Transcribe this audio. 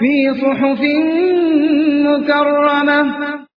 في صحف مكرمة.